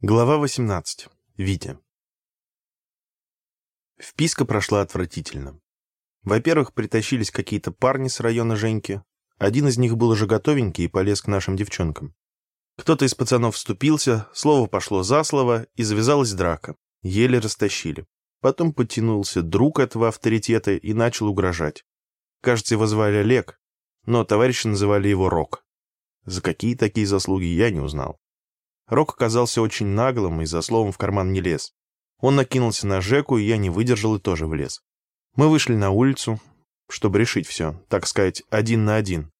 Глава 18. Витя. Вписка прошла отвратительно. Во-первых, притащились какие-то парни с района Женьки. Один из них был уже готовенький и полез к нашим девчонкам. Кто-то из пацанов вступился, слово пошло за слово, и завязалась драка. Еле растащили. Потом подтянулся друг этого авторитета и начал угрожать. Кажется, его звали Олег, но товарищи называли его Рок. За какие такие заслуги, я не узнал. Рок оказался очень наглым и за словом в карман не лез. Он накинулся на Жеку, и я не выдержал и тоже влез. Мы вышли на улицу, чтобы решить все, так сказать, один на один.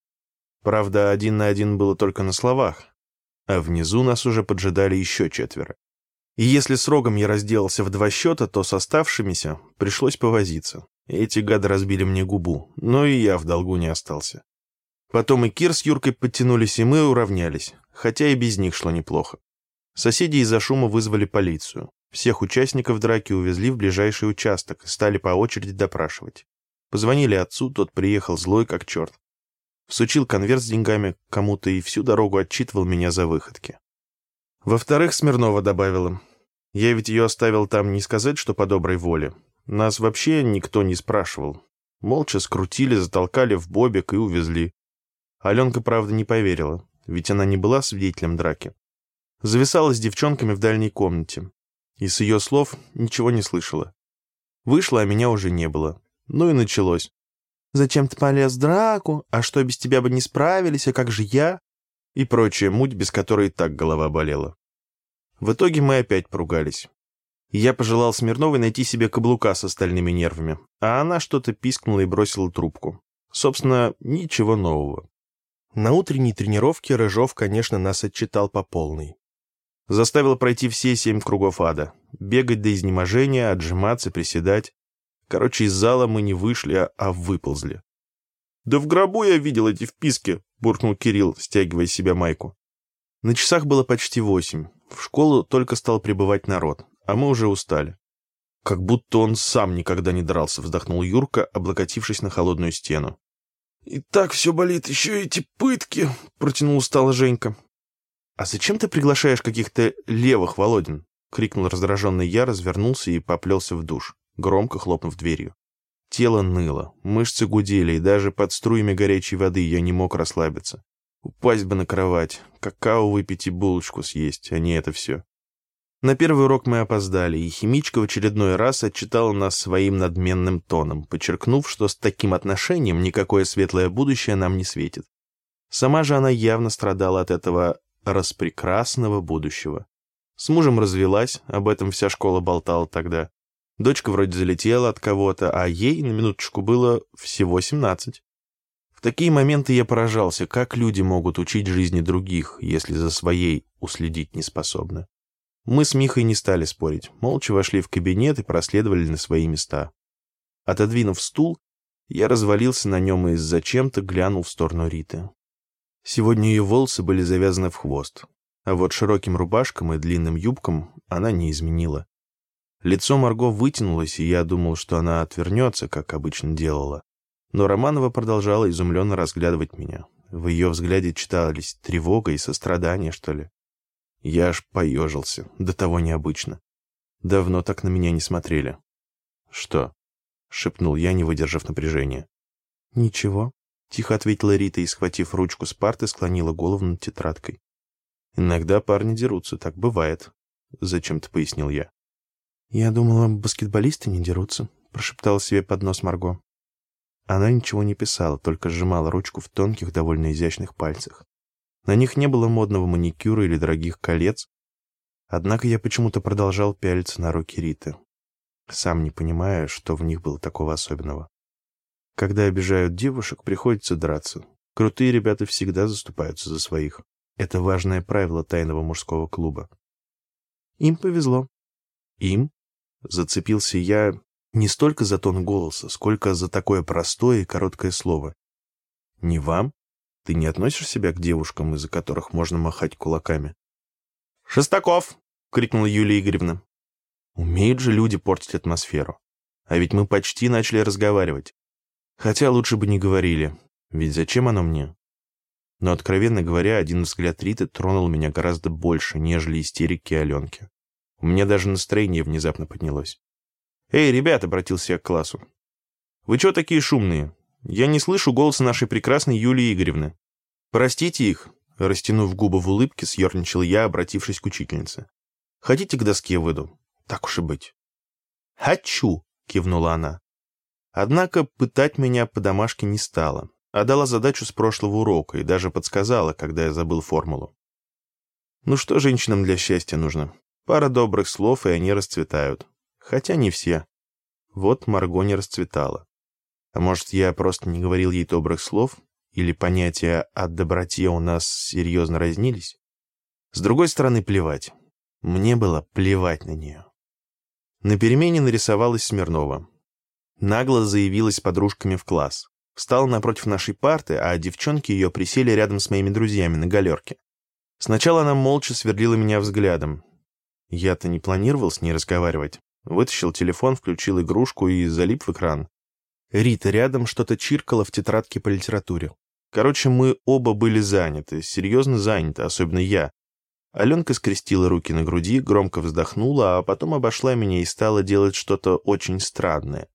Правда, один на один было только на словах, а внизу нас уже поджидали еще четверо. И если с Рогом я разделался в два счета, то с оставшимися пришлось повозиться. Эти гады разбили мне губу, но и я в долгу не остался. Потом и Кир с Юркой подтянулись, и мы уравнялись, хотя и без них шло неплохо. Соседи из-за шума вызвали полицию. Всех участников драки увезли в ближайший участок и стали по очереди допрашивать. Позвонили отцу, тот приехал злой как черт. Всучил конверт с деньгами кому-то и всю дорогу отчитывал меня за выходки. Во-вторых, Смирнова добавила. Я ведь ее оставил там не сказать, что по доброй воле. Нас вообще никто не спрашивал. Молча скрутили, затолкали в бобик и увезли. Аленка, правда, не поверила, ведь она не была свидетелем драки зависала с девчонками в дальней комнате. И с ее слов ничего не слышала. Вышла, а меня уже не было. Ну и началось. «Зачем ты полез в драку? А что, без тебя бы не справились? А как же я?» И прочая муть, без которой так голова болела. В итоге мы опять поругались. Я пожелал Смирновой найти себе каблука с остальными нервами, а она что-то пискнула и бросила трубку. Собственно, ничего нового. На утренней тренировке Рыжов, конечно, нас отчитал по полной. Заставила пройти все семь кругов ада. Бегать до изнеможения, отжиматься, приседать. Короче, из зала мы не вышли, а, а выползли. «Да в гробу я видел эти вписки», — буркнул Кирилл, стягивая с себя майку. На часах было почти восемь. В школу только стал прибывать народ, а мы уже устали. «Как будто он сам никогда не дрался», — вздохнул Юрка, облокотившись на холодную стену. «И так все болит, еще эти пытки», — протянул устало Женька. «А зачем ты приглашаешь каких-то левых, Володин?» — крикнул раздраженный я, развернулся и поплелся в душ, громко хлопнув дверью. Тело ныло, мышцы гудели, и даже под струями горячей воды я не мог расслабиться. Упасть бы на кровать, какао выпить и булочку съесть, а не это все. На первый урок мы опоздали, и химичка в очередной раз отчитала нас своим надменным тоном, подчеркнув, что с таким отношением никакое светлое будущее нам не светит. Сама же она явно страдала от этого распрекрасного будущего. С мужем развелась, об этом вся школа болтала тогда. Дочка вроде залетела от кого-то, а ей, на минуточку, было всего 17. В такие моменты я поражался, как люди могут учить жизни других, если за своей уследить не способны. Мы с Михой не стали спорить, молча вошли в кабинет и проследовали на свои места. Отодвинув стул, я развалился на нем и зачем-то глянул в сторону Риты. Сегодня ее волосы были завязаны в хвост, а вот широким рубашкам и длинным юбкам она не изменила. Лицо Марго вытянулось, и я думал, что она отвернется, как обычно делала. Но Романова продолжала изумленно разглядывать меня. В ее взгляде читались тревога и сострадание, что ли. Я аж поежился, до того необычно. Давно так на меня не смотрели. «Что?» — шепнул я, не выдержав напряжения. «Ничего», — тихо ответила Рита и, схватив ручку с парты, склонила голову над тетрадкой. «Иногда парни дерутся, так бывает», — зачем-то пояснил я. «Я думала, баскетболисты не дерутся», — прошептала себе под нос Марго. Она ничего не писала, только сжимала ручку в тонких, довольно изящных пальцах. На них не было модного маникюра или дорогих колец, однако я почему-то продолжал пялиться на руки Риты, сам не понимая, что в них было такого особенного. Когда обижают девушек, приходится драться. Крутые ребята всегда заступаются за своих. Это важное правило тайного мужского клуба. Им повезло. Им? Зацепился я не столько за тон голоса, сколько за такое простое и короткое слово. Не вам? Ты не относишь себя к девушкам, из-за которых можно махать кулаками? «Шестаков!» — крикнула Юлия Игоревна. Умеют же люди портить атмосферу. А ведь мы почти начали разговаривать. Хотя лучше бы не говорили, ведь зачем оно мне? Но, откровенно говоря, один взгляд Риты тронул меня гораздо больше, нежели истерики Аленки. У меня даже настроение внезапно поднялось. «Эй, ребят!» — обратился я к классу. «Вы чего такие шумные? Я не слышу голоса нашей прекрасной Юлии Игоревны. Простите их!» — растянув губы в улыбке, съерничал я, обратившись к учительнице. «Хотите к доске выйду? Так уж и быть». «Хочу!» — кивнула она. Однако пытать меня по домашке не стала а дала задачу с прошлого урока и даже подсказала, когда я забыл формулу. Ну что женщинам для счастья нужно? Пара добрых слов, и они расцветают. Хотя не все. Вот Марго не расцветала. А может, я просто не говорил ей добрых слов? Или понятия о доброте у нас серьезно разнились? С другой стороны, плевать. Мне было плевать на нее. На перемене нарисовалась Смирнова. Нагло заявилась подружками в класс встала напротив нашей парты, а девчонки ее присели рядом с моими друзьями на галерке. Сначала она молча сверлила меня взглядом. Я-то не планировал с ней разговаривать. Вытащил телефон, включил игрушку и залип в экран. Рита рядом что-то чиркала в тетрадке по литературе. Короче, мы оба были заняты, серьезно заняты, особенно я. Аленка скрестила руки на груди, громко вздохнула, а потом обошла меня и стала делать что-то очень странное.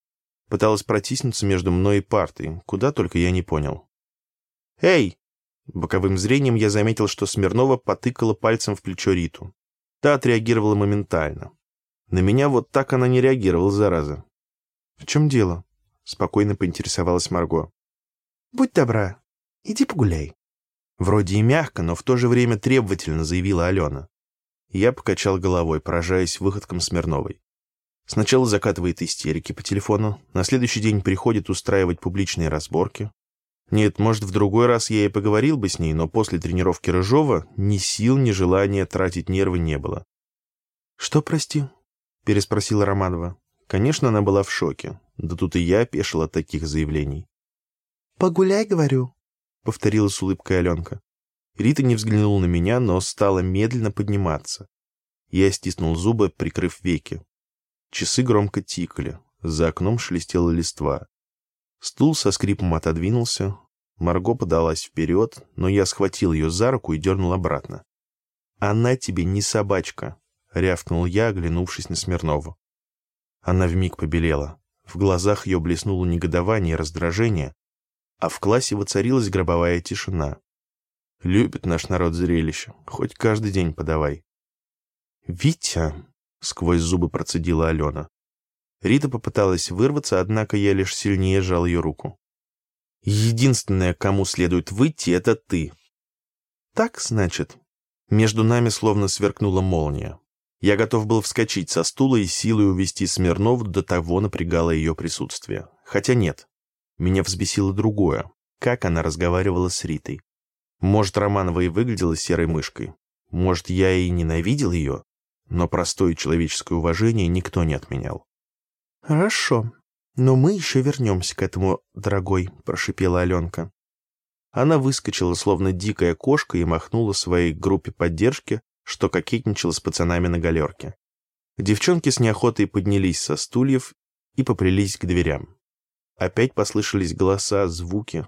Пыталась протиснуться между мной и партой, куда только я не понял. «Эй!» Боковым зрением я заметил, что Смирнова потыкала пальцем в плечо Риту. Та отреагировала моментально. На меня вот так она не реагировала, зараза. «В чем дело?» — спокойно поинтересовалась Марго. «Будь добра, иди погуляй». Вроде и мягко, но в то же время требовательно заявила Алена. Я покачал головой, поражаясь выходкам Смирновой. Сначала закатывает истерики по телефону, на следующий день приходит устраивать публичные разборки. Нет, может, в другой раз я и поговорил бы с ней, но после тренировки Рыжова ни сил, ни желания тратить нервы не было. «Что, прости?» — переспросила Романова. Конечно, она была в шоке. Да тут и я опешил от таких заявлений. «Погуляй, говорю», — повторила с улыбкой Аленка. Рита не взглянула на меня, но стала медленно подниматься. Я стиснул зубы, прикрыв веки. Часы громко тикали, за окном шелестела листва. Стул со скрипом отодвинулся, Марго подалась вперед, но я схватил ее за руку и дернул обратно. «Она тебе не собачка», — рявкнул я, оглянувшись на Смирнову. Она вмиг побелела. В глазах ее блеснуло негодование и раздражение, а в классе воцарилась гробовая тишина. Любит наш народ зрелище, хоть каждый день подавай. «Витя!» сквозь зубы процедила Алена. Рита попыталась вырваться, однако я лишь сильнее сжал ее руку. «Единственное, кому следует выйти, это ты». «Так, значит?» Между нами словно сверкнула молния. Я готов был вскочить со стула и силой увести Смирнов, до того напрягало ее присутствие. Хотя нет. Меня взбесило другое. Как она разговаривала с Ритой. Может, Романова и выглядела серой мышкой. Может, я и ненавидел ее, но простое человеческое уважение никто не отменял. «Хорошо, но мы еще вернемся к этому, дорогой», — прошипела Аленка. Она выскочила, словно дикая кошка, и махнула своей группе поддержки, что кокетничала с пацанами на галерке. Девчонки с неохотой поднялись со стульев и поплелись к дверям. Опять послышались голоса, звуки.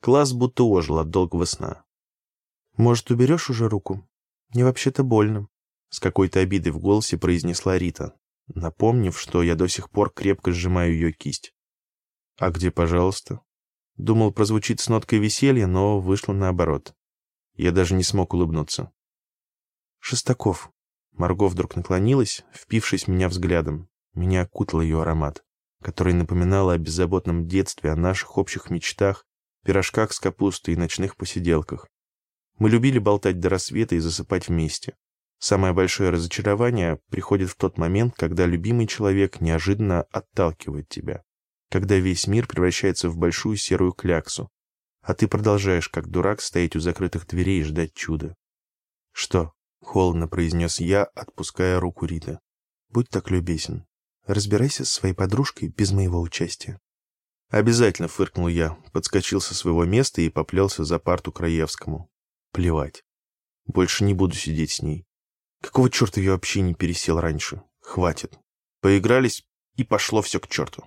Класс будто ожил от долгого сна. «Может, уберешь уже руку? Мне вообще-то больно», с какой-то обидой в голосе произнесла Рита, напомнив, что я до сих пор крепко сжимаю ее кисть. «А где, пожалуйста?» Думал, прозвучит с ноткой веселья, но вышло наоборот. Я даже не смог улыбнуться. «Шестаков». Марго вдруг наклонилась, впившись меня взглядом. Меня окутал ее аромат, который напоминал о беззаботном детстве, о наших общих мечтах, пирожках с капустой и ночных посиделках. Мы любили болтать до рассвета и засыпать вместе. Самое большое разочарование приходит в тот момент, когда любимый человек неожиданно отталкивает тебя, когда весь мир превращается в большую серую кляксу, а ты продолжаешь, как дурак, стоять у закрытых дверей и ждать чуда. «Что?» — холодно произнес я, отпуская руку Риты. «Будь так любезен. Разбирайся с своей подружкой без моего участия». «Обязательно», — фыркнул я, подскочил со своего места и поплелся за парту Краевскому. «Плевать. Больше не буду сидеть с ней. Какого черта я вообще не пересел раньше? Хватит. Поигрались, и пошло все к черту.